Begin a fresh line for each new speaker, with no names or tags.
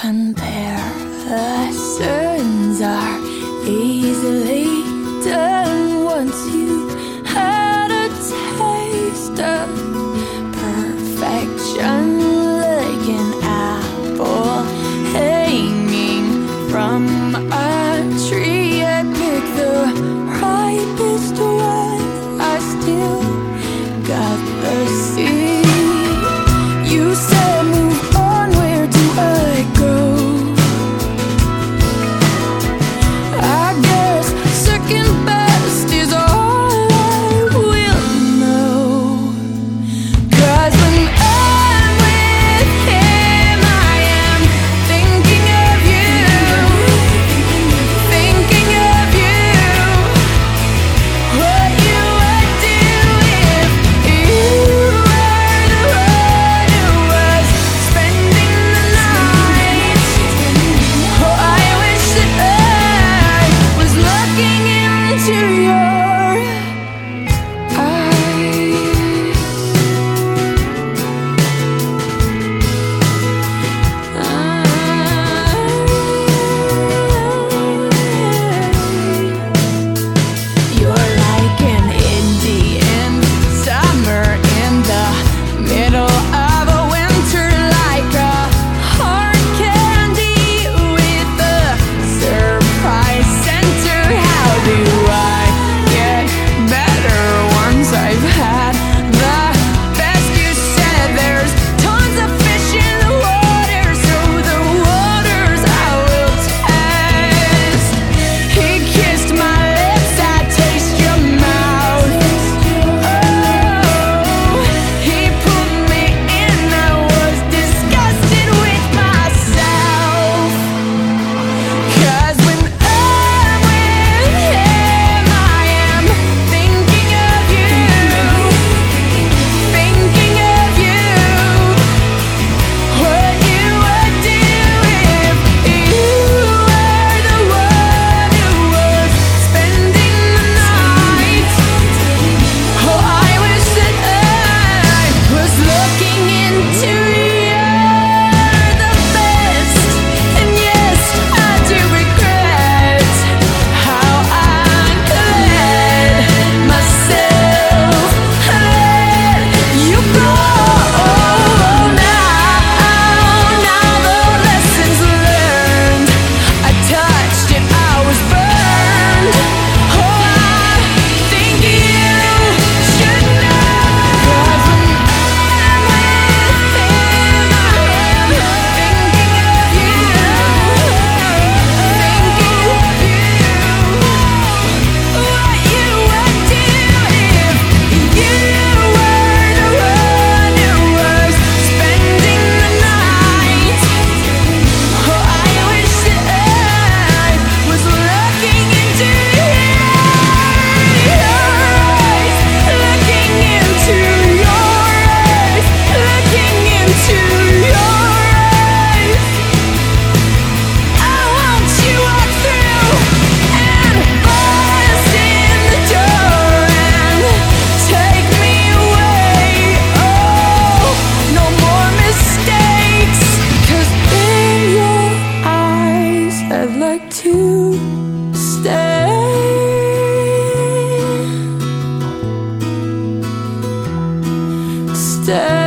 comparisons are Yeah.